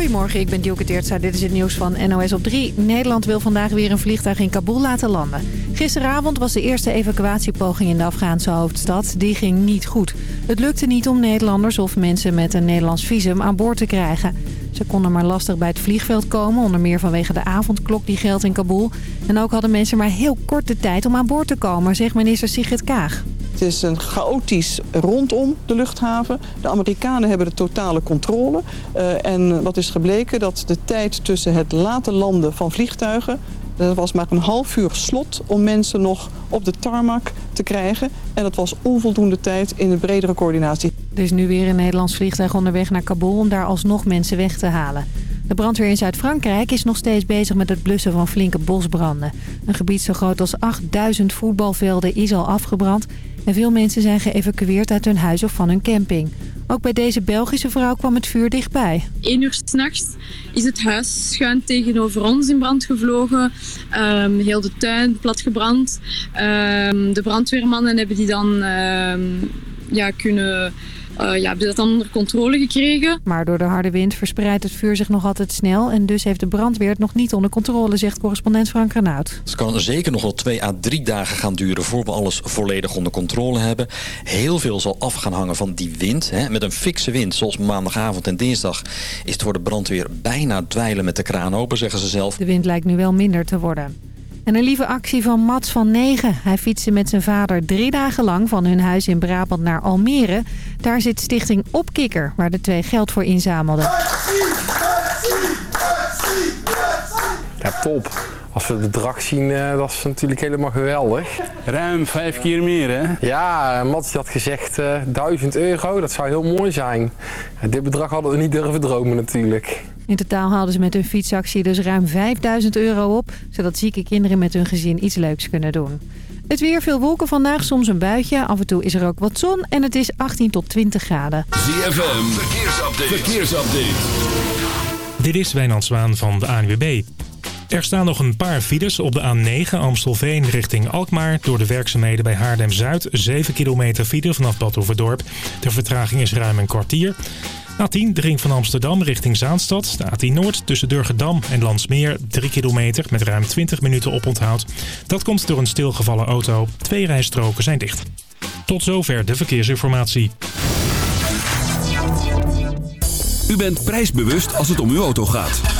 Goedemorgen, ik ben Dielke Teertza. Dit is het nieuws van NOS op 3. Nederland wil vandaag weer een vliegtuig in Kabul laten landen. Gisteravond was de eerste evacuatiepoging in de Afghaanse hoofdstad. Die ging niet goed. Het lukte niet om Nederlanders of mensen met een Nederlands visum aan boord te krijgen. Ze konden maar lastig bij het vliegveld komen, onder meer vanwege de avondklok die geldt in Kabul. En ook hadden mensen maar heel korte tijd om aan boord te komen, zegt minister Sigrid Kaag. Het is een chaotisch rondom de luchthaven. De Amerikanen hebben de totale controle. Uh, en wat is gebleken? Dat de tijd tussen het laten landen van vliegtuigen... Er was maar een half uur slot om mensen nog op de tarmac te krijgen. En dat was onvoldoende tijd in de bredere coördinatie. Er is nu weer een Nederlands vliegtuig onderweg naar Kabul om daar alsnog mensen weg te halen. De brandweer in Zuid-Frankrijk is nog steeds bezig met het blussen van flinke bosbranden. Een gebied zo groot als 8000 voetbalvelden is al afgebrand... en veel mensen zijn geëvacueerd uit hun huis of van hun camping. Ook bij deze Belgische vrouw kwam het vuur dichtbij. Eén uur s'nachts is het huis schuin tegenover ons in brand gevlogen. Um, heel de tuin platgebrand. Um, de brandweermannen hebben die dan um, ja, kunnen ja, hebben dat dan onder controle gekregen. Maar door de harde wind verspreidt het vuur zich nog altijd snel... en dus heeft de brandweer het nog niet onder controle, zegt correspondent Frank Renaud. Het kan zeker nog wel twee à drie dagen gaan duren... voor we alles volledig onder controle hebben. Heel veel zal af gaan hangen van die wind. Hè. Met een fikse wind, zoals maandagavond en dinsdag... is het voor de brandweer bijna dweilen met de kraan open, zeggen ze zelf. De wind lijkt nu wel minder te worden. En een lieve actie van Mats van 9. Hij fietste met zijn vader drie dagen lang van hun huis in Brabant naar Almere. Daar zit stichting Opkikker, waar de twee geld voor inzamelden. Ja, top. Als we het bedrag zien, uh, dat is natuurlijk helemaal geweldig. Ruim vijf keer meer, hè? Ja, Mats had gezegd uh, 1000 euro. Dat zou heel mooi zijn. Dit bedrag hadden we niet durven dromen natuurlijk. In totaal haalden ze met hun fietsactie dus ruim 5000 euro op... zodat zieke kinderen met hun gezin iets leuks kunnen doen. Het weer, veel wolken vandaag, soms een buitje. Af en toe is er ook wat zon en het is 18 tot 20 graden. ZFM, verkeersupdate. verkeersupdate. Dit is Wijnand Zwaan van de ANWB. Er staan nog een paar files op de A9 Amstelveen richting Alkmaar. Door de werkzaamheden bij Haarlem-Zuid. 7 kilometer file vanaf Bad Overdorp. De vertraging is ruim een kwartier. A10, de ring van Amsterdam richting Zaanstad. De A10 Noord tussen Durgedam en Landsmeer. 3 kilometer met ruim 20 minuten oponthoud. Dat komt door een stilgevallen auto. Twee rijstroken zijn dicht. Tot zover de verkeersinformatie. U bent prijsbewust als het om uw auto gaat.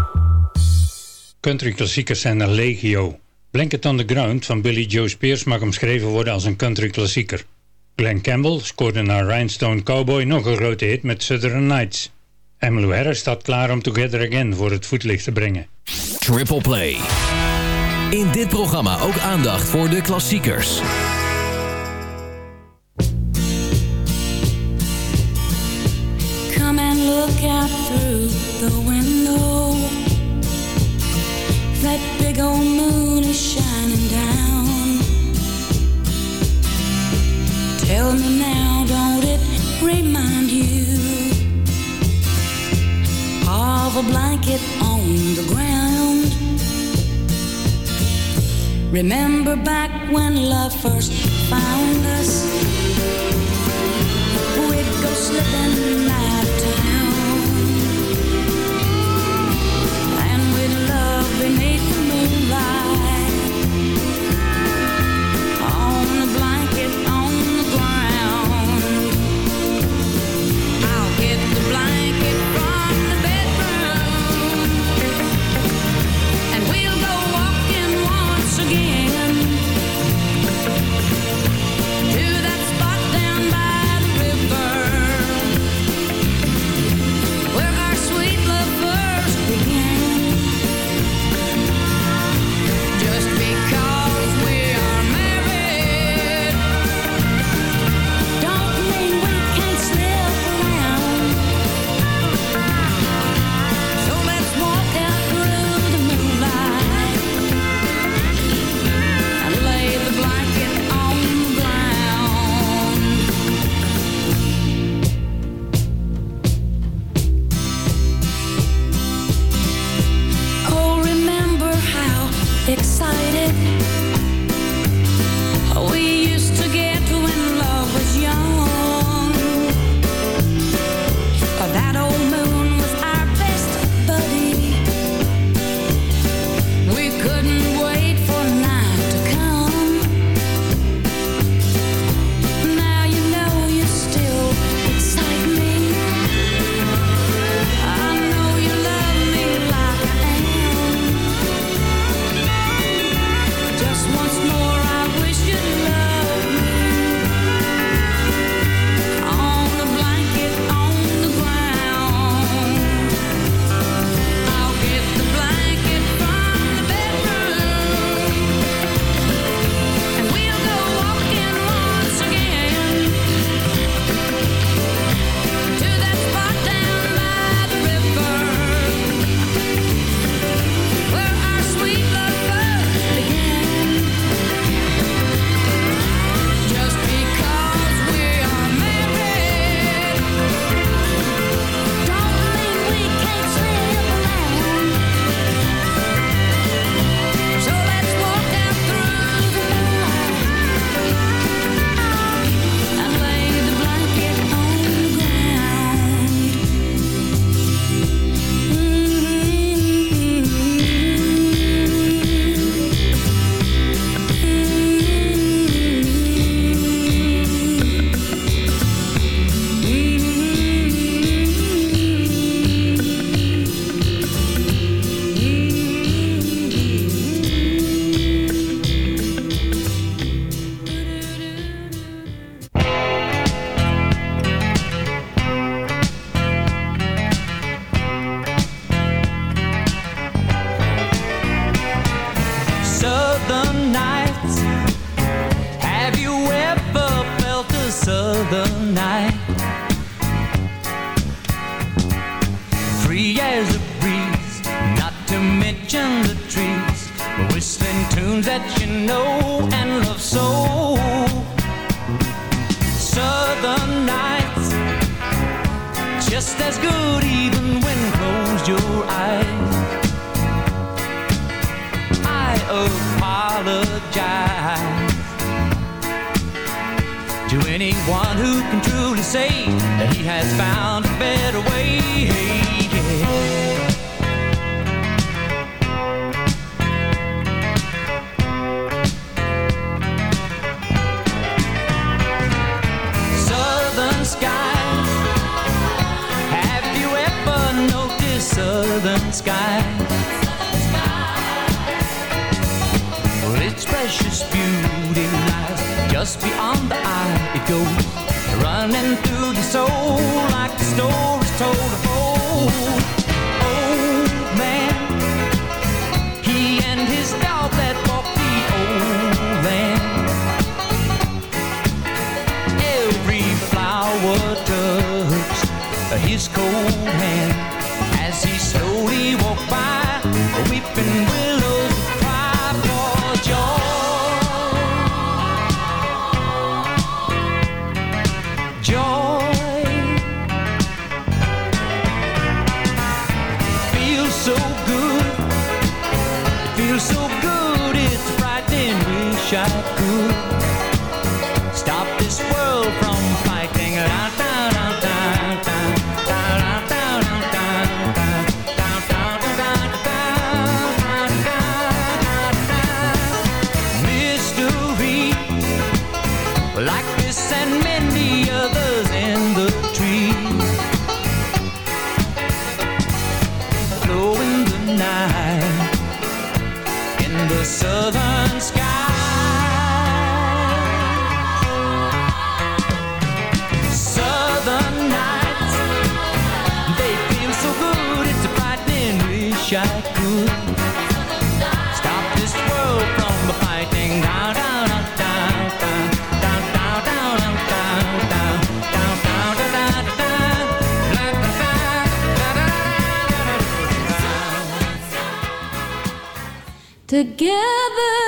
Country klassiekers zijn er legio. Blanket on the Ground van Billy Joe Spears mag omschreven worden als een country klassieker. Glenn Campbell scoorde na Rhinestone Cowboy nog een grote hit met Southern Nights. Emmylou Harris staat klaar om Together Again voor het voetlicht te brengen. Triple Play. In dit programma ook aandacht voor de klassiekers. Tell me now, don't it remind you Of a blanket on the ground? Remember back when love first found us? We'd go slipping out of town. And we'd love beneath the moonlight shine. Together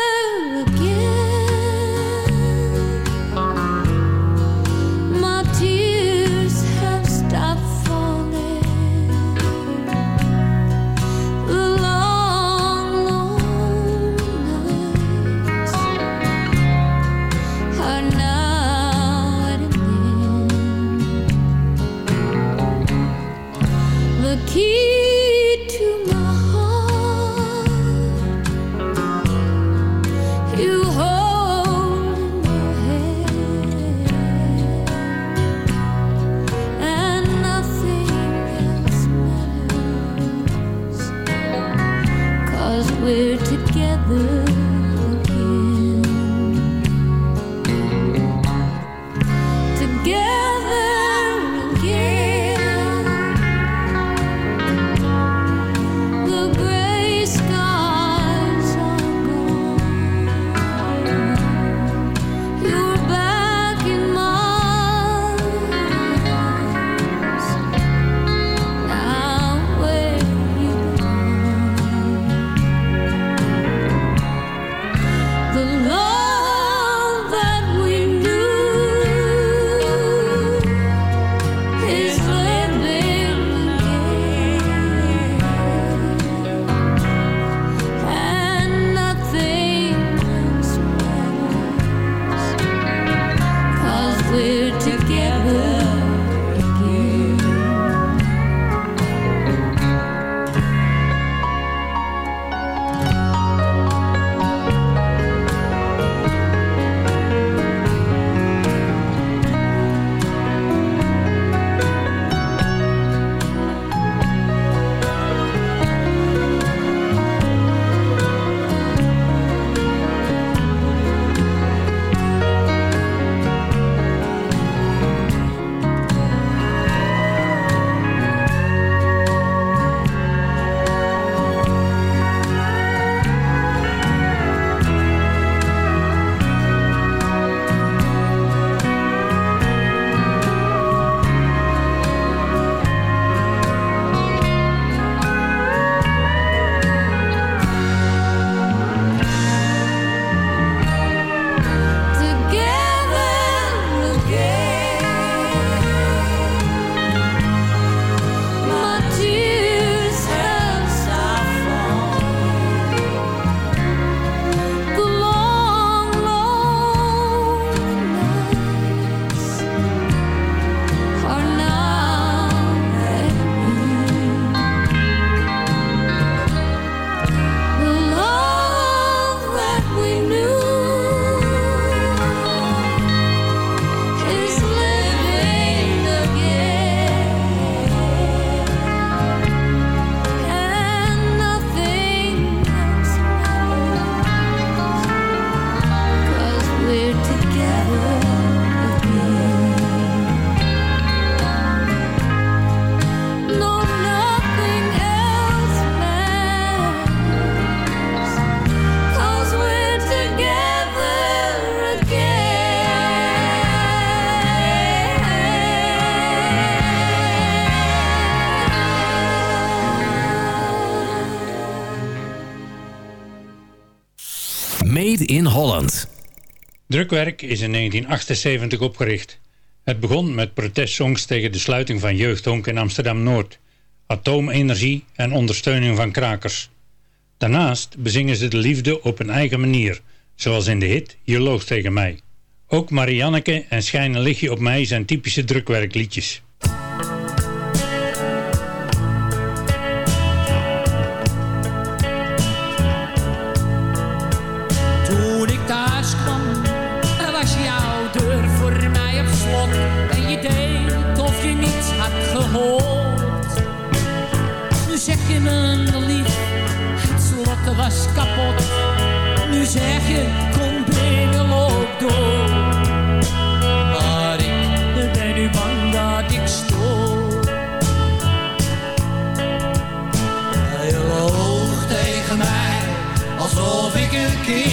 Drukwerk is in 1978 opgericht. Het begon met protestsongs tegen de sluiting van jeugdhonk in Amsterdam-Noord, atoomenergie en ondersteuning van krakers. Daarnaast bezingen ze de liefde op een eigen manier, zoals in de hit Je loog tegen mij. Ook Marianneke en Schijn een lichtje op mij zijn typische drukwerkliedjes. Zeg je me lief, het slot was kapot. Nu zeg je, kom binnen, loop door. Maar ik ben nu bang dat ik stoor. Hij loog tegen mij, alsof ik een kind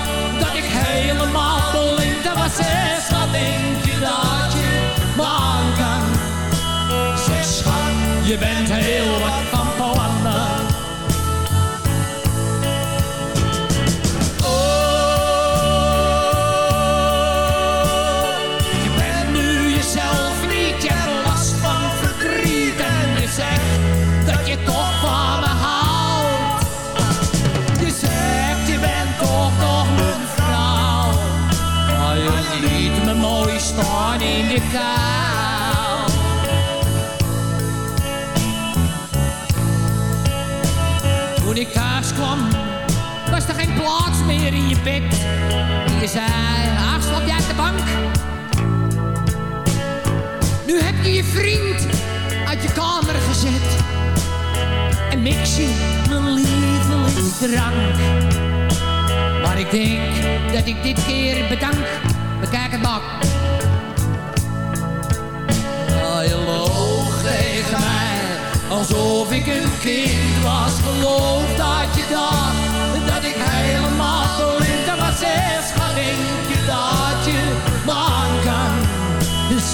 dat ik helemaal blind was. Zeg, wat denk je dat je me aan kan? Zeg, schat, je bent heel wat van Toen ik thuis kwam, was er geen plaats meer in je bed. Je zei, ach, slaap jij op de bank? Nu heb je je vriend uit je kamer gezet. En mix je mijn lievelingsdrank. Maar ik denk dat ik dit keer bedank. Bekijk het maar. Alsof ik een kind was. Geloof dat je dacht dat ik helemaal blind was. Zeg, schat, denk je dat je me aan kan?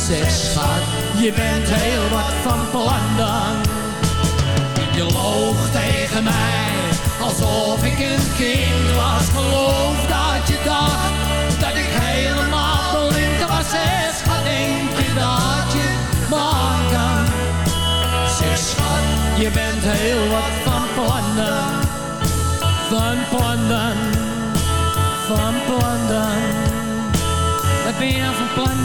Zeg, schat, je bent heel wat van plan dan. Je loog tegen mij, alsof ik een kind was. Geloof dat je dacht dat ik helemaal blind was. Zeg, schat, denk je dat je bent heel wat van plannen. Van plannen, van plannen. Wat ben je nou van plan?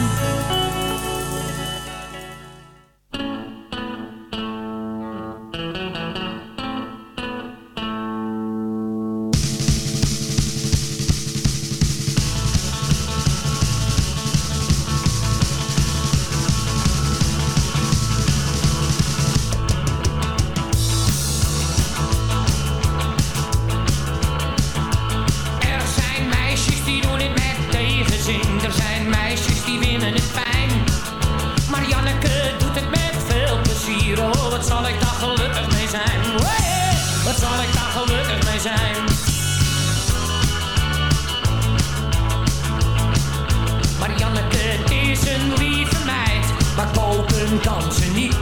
Ze niet.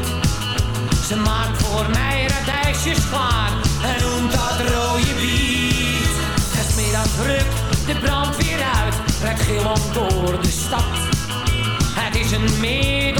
Ze maakt voor mij radijsjes klaar. En noemt dat rode biet. Het middag rukt de brandweer uit, rijdt gillend door de stad. Het is een middelgrote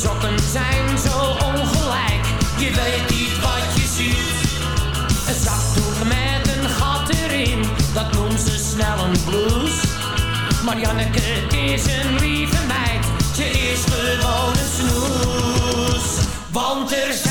sokken zijn zo ongelijk, je weet niet wat je ziet. Een zakdoek met een gat erin, dat noemt ze snel een blouse. Maar Janneke, is een lieve meid, ze is gewoon een snoes. Want er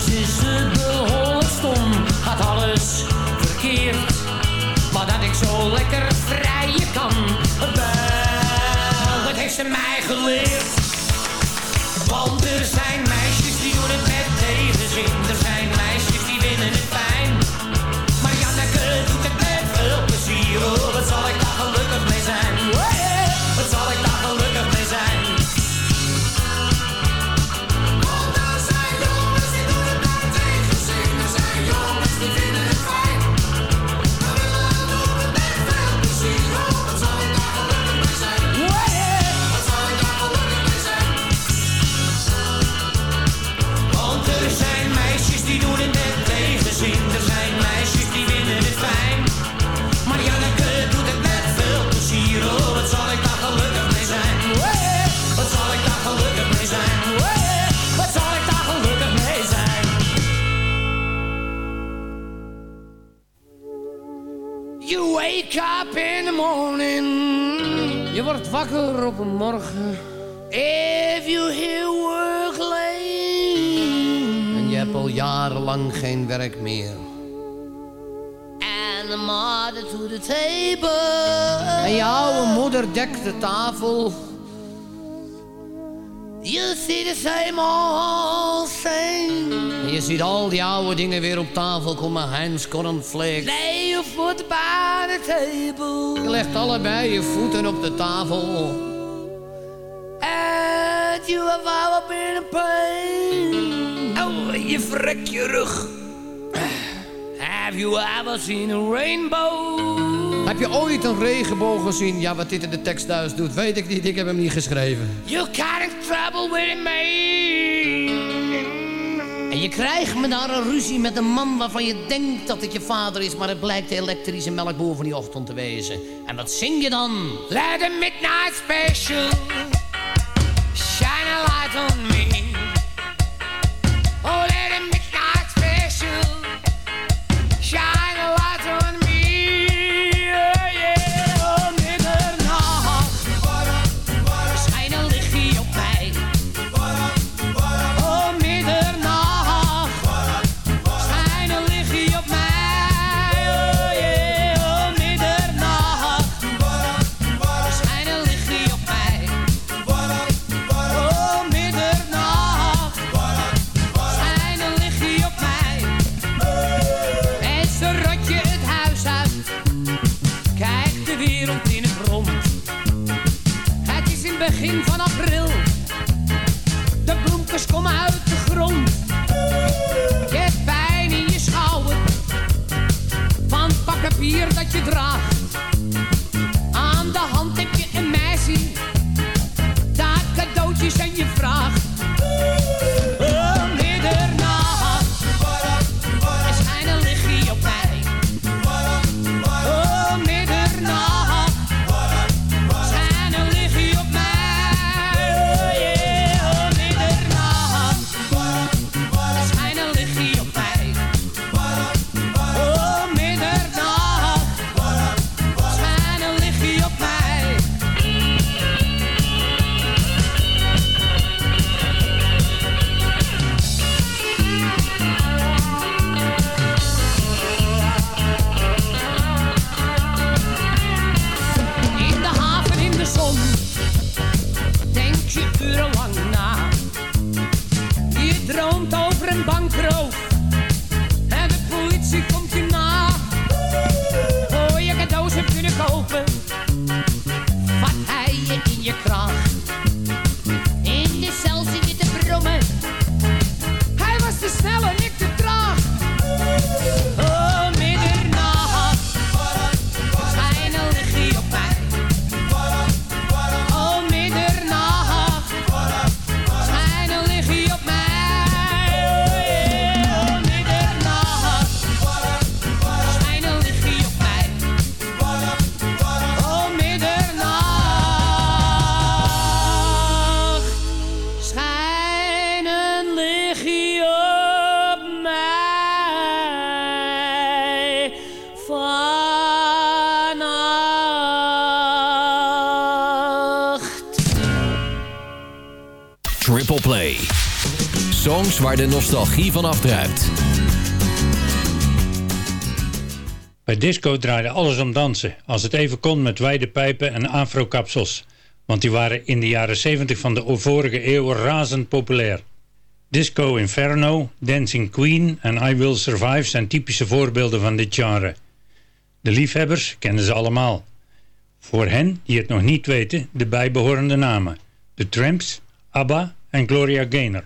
soms is ze behoorlijk stom, gaat alles verkeerd. Maar dat ik zo lekker vrijen wakker op een morgen. If you hear work late. En je hebt al jarenlang geen werk meer. And the mother to the table. En je oude moeder dekt de tafel. You see the same old same. En je ziet al die oude dingen weer op tafel komen. Heinz cornflakes. Lay your foot by the table. Je legt allebei je voeten op de tafel. And you have ever been in pain. Oh, je vrekt je rug. Have you ever seen a rainbow? Heb je ooit een regenboog gezien? Ja, wat dit in de tekst thuis doet, weet ik niet. Ik heb hem niet geschreven. You got in trouble with me. En je krijgt me daar een ruzie met een man waarvan je denkt dat het je vader is, maar het blijkt de elektrische melkboer van die ochtend te wezen. En wat zing je dan? Let the midnight special shine a light on me. De nostalgie van afdruipt. Bij disco draaide alles om dansen, als het even kon met wijde pijpen en afro-kapsels. Want die waren in de jaren 70 van de vorige eeuw razend populair. Disco Inferno, Dancing Queen en I Will Survive zijn typische voorbeelden van dit genre. De liefhebbers kennen ze allemaal. Voor hen die het nog niet weten, de bijbehorende namen. The Tramps, ABBA en Gloria Gaynor.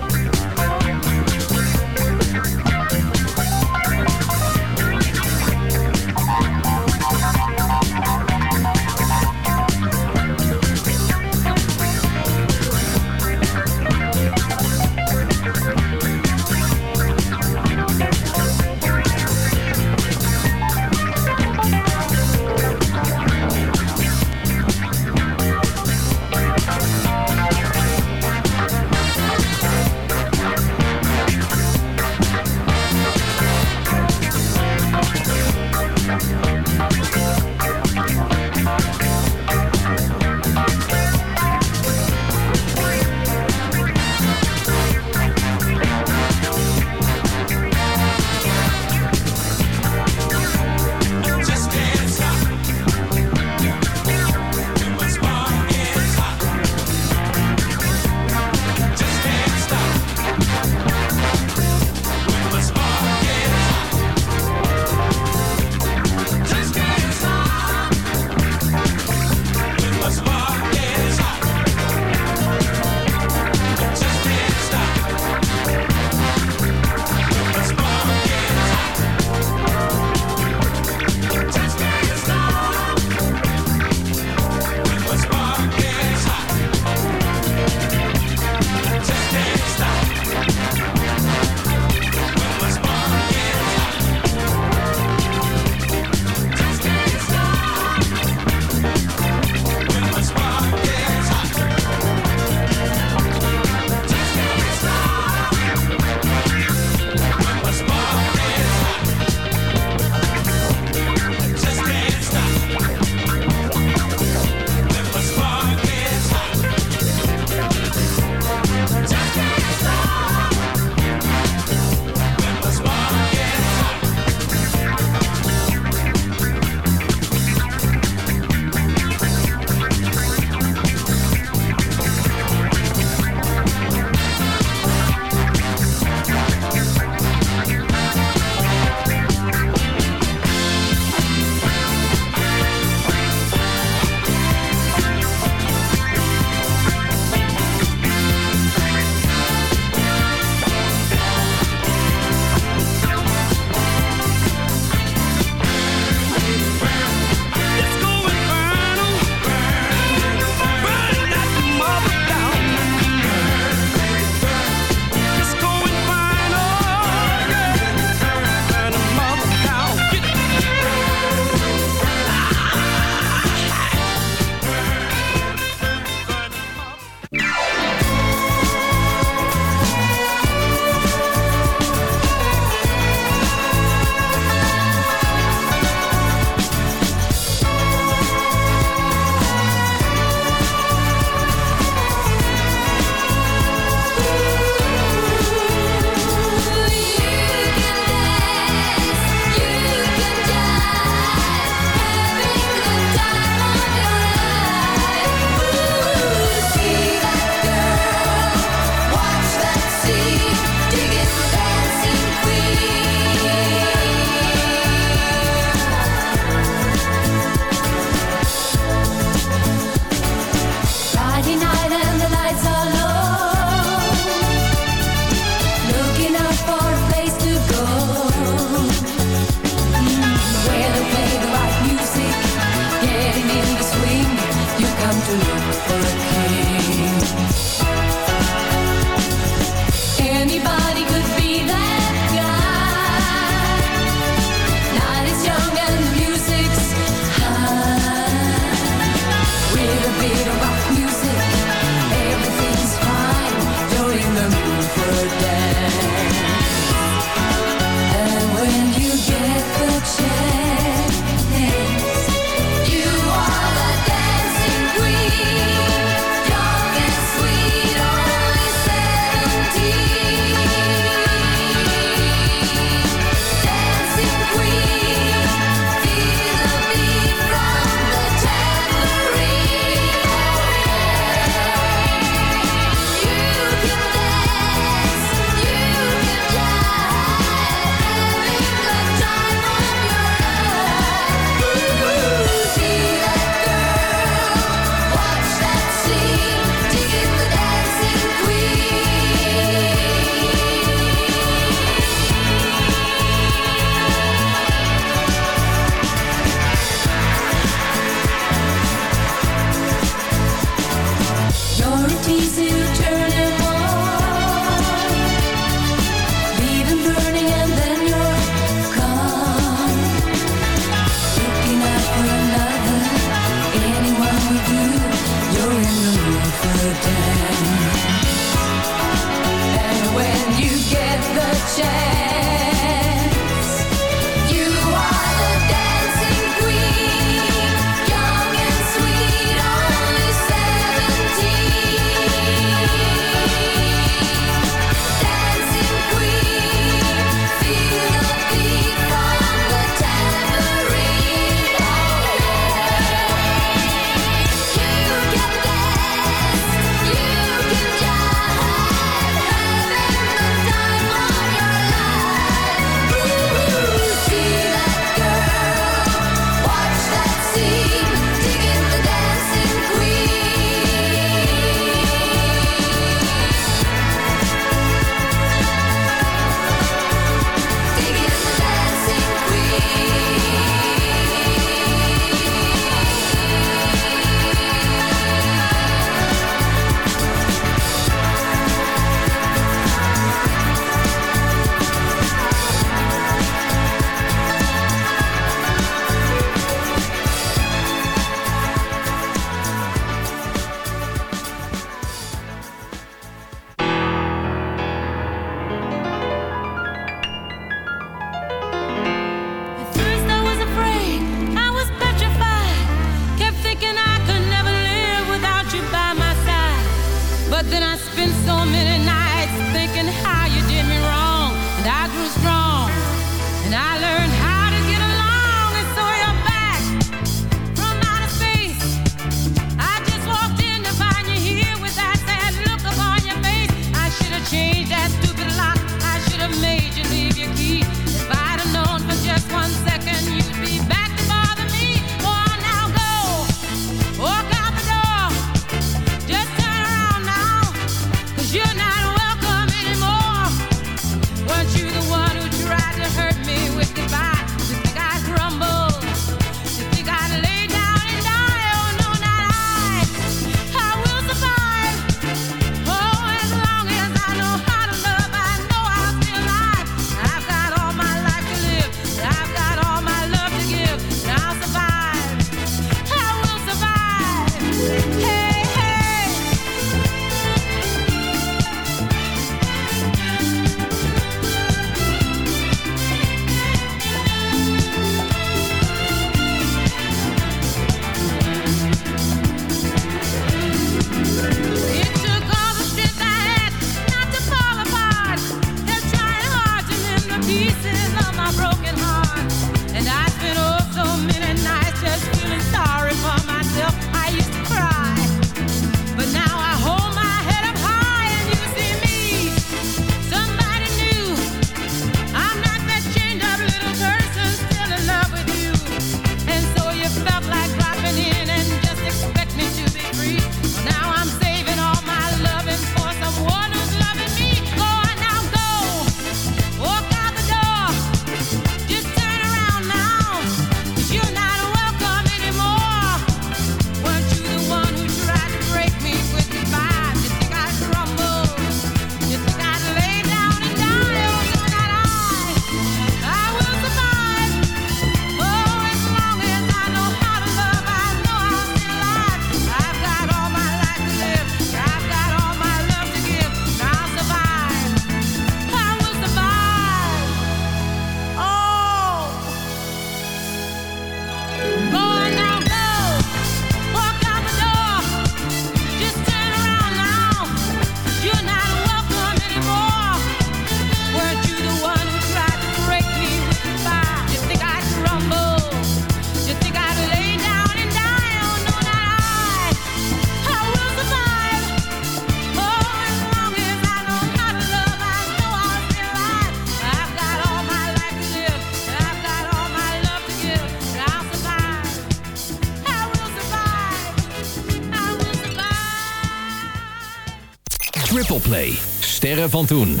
Van toen.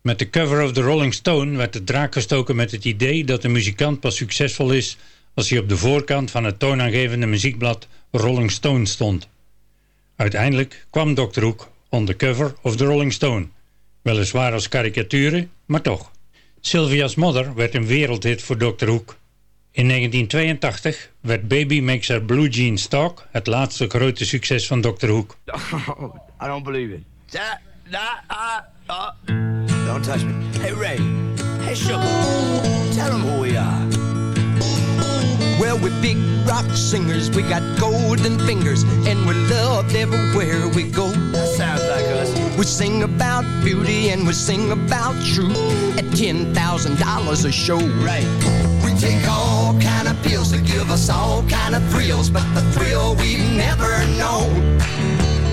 Met de cover of the Rolling Stone werd de draak gestoken met het idee dat een muzikant pas succesvol is als hij op de voorkant van het toonaangevende muziekblad Rolling Stone stond. Uiteindelijk kwam Dr. Hoek on the cover of the Rolling Stone. Weliswaar als karikaturen, maar toch. Sylvia's Mother werd een wereldhit voor Dr. Hoek. In 1982 werd Baby Makes Blue Jeans Talk het laatste grote succes van Dr. Hoek. Oh, I don't believe it. That, that, uh. Don't touch me. Hey, Ray. Hey, Sugar. Tell them who we are. Well, we're big rock singers, we got golden fingers, and we're loved everywhere we go. That sounds like us. We sing about beauty and we sing about truth at $10,000 a show. Right. Take all kind of pills to give us all kind of thrills, but the thrill we've never known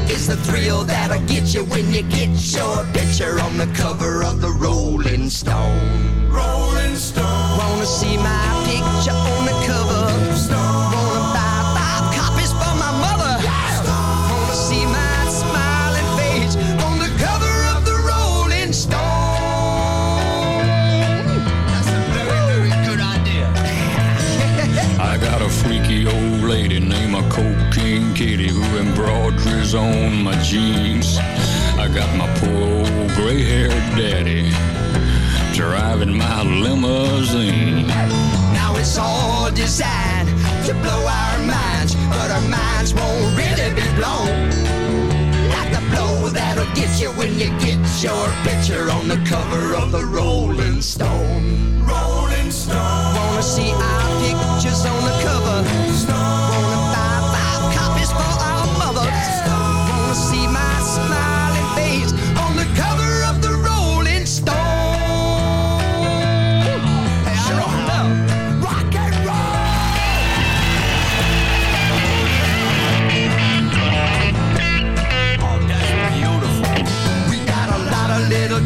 is the thrill that'll get you when you get your picture on the cover of the Rolling Stone. Rolling Stone. Wanna see my picture on my jeans. I got my poor old gray-haired daddy driving my limousine. Now it's all designed to blow our minds, but our minds won't really be blown. Like the blow that'll get you when you get your picture on the cover of the Rolling Stone. Rolling Stone. Wanna see our pictures on the cover? Wanna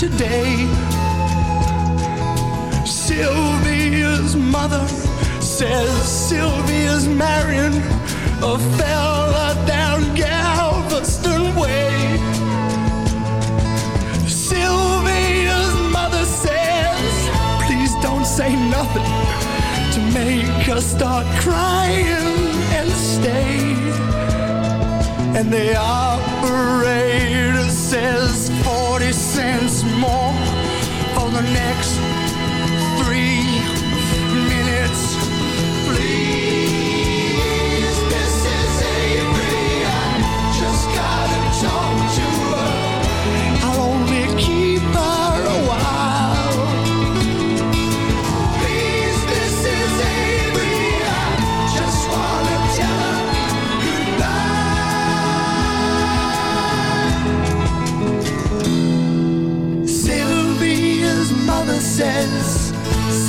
Today. Sylvia's mother says Sylvia's marrying a fella down Galveston Way. Sylvia's mother says, please don't say nothing to make us start crying and stay. And the operator says 40 cents more for the next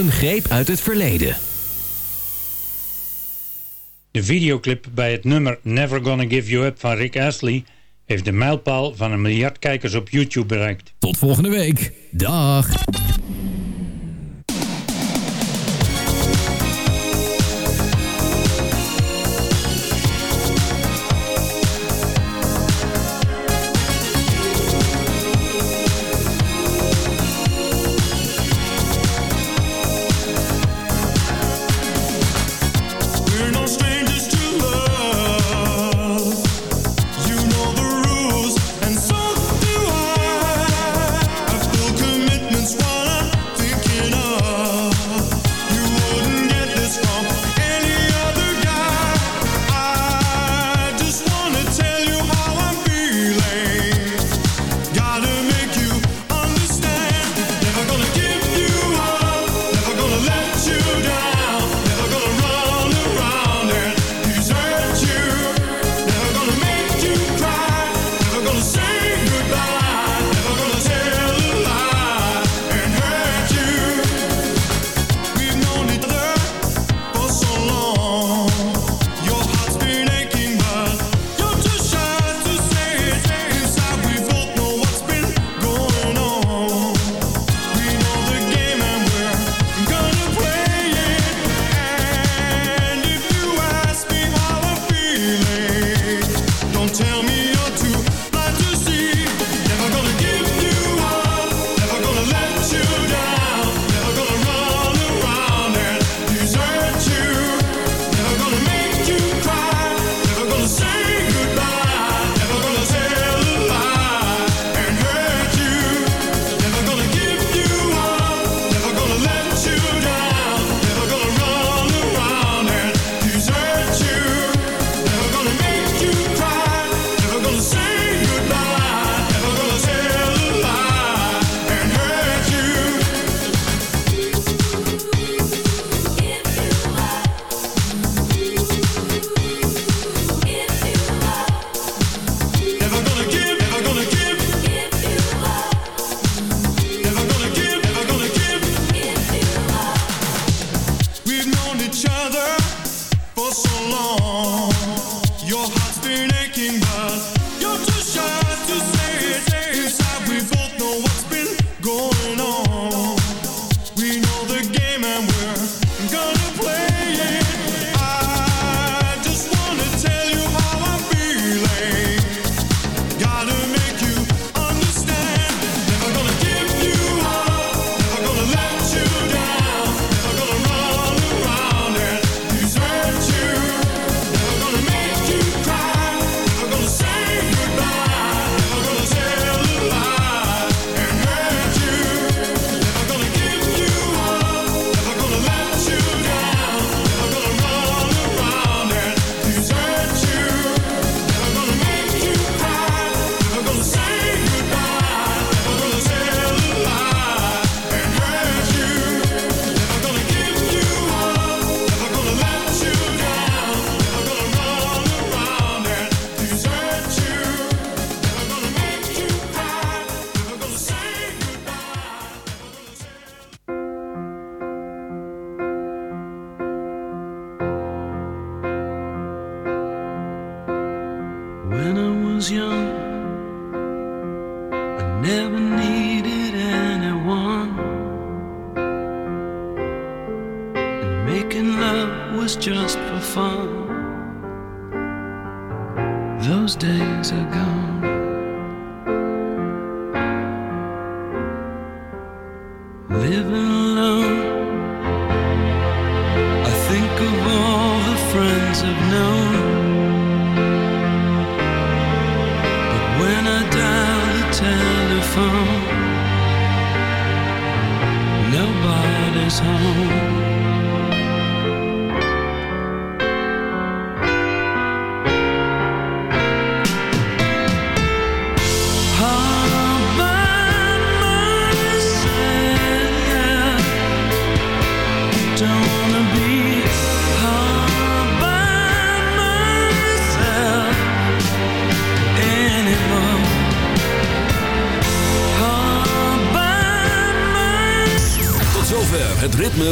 Een greep uit het verleden. De videoclip bij het nummer Never Gonna Give You Up van Rick Astley... heeft de mijlpaal van een miljard kijkers op YouTube bereikt. Tot volgende week. Dag.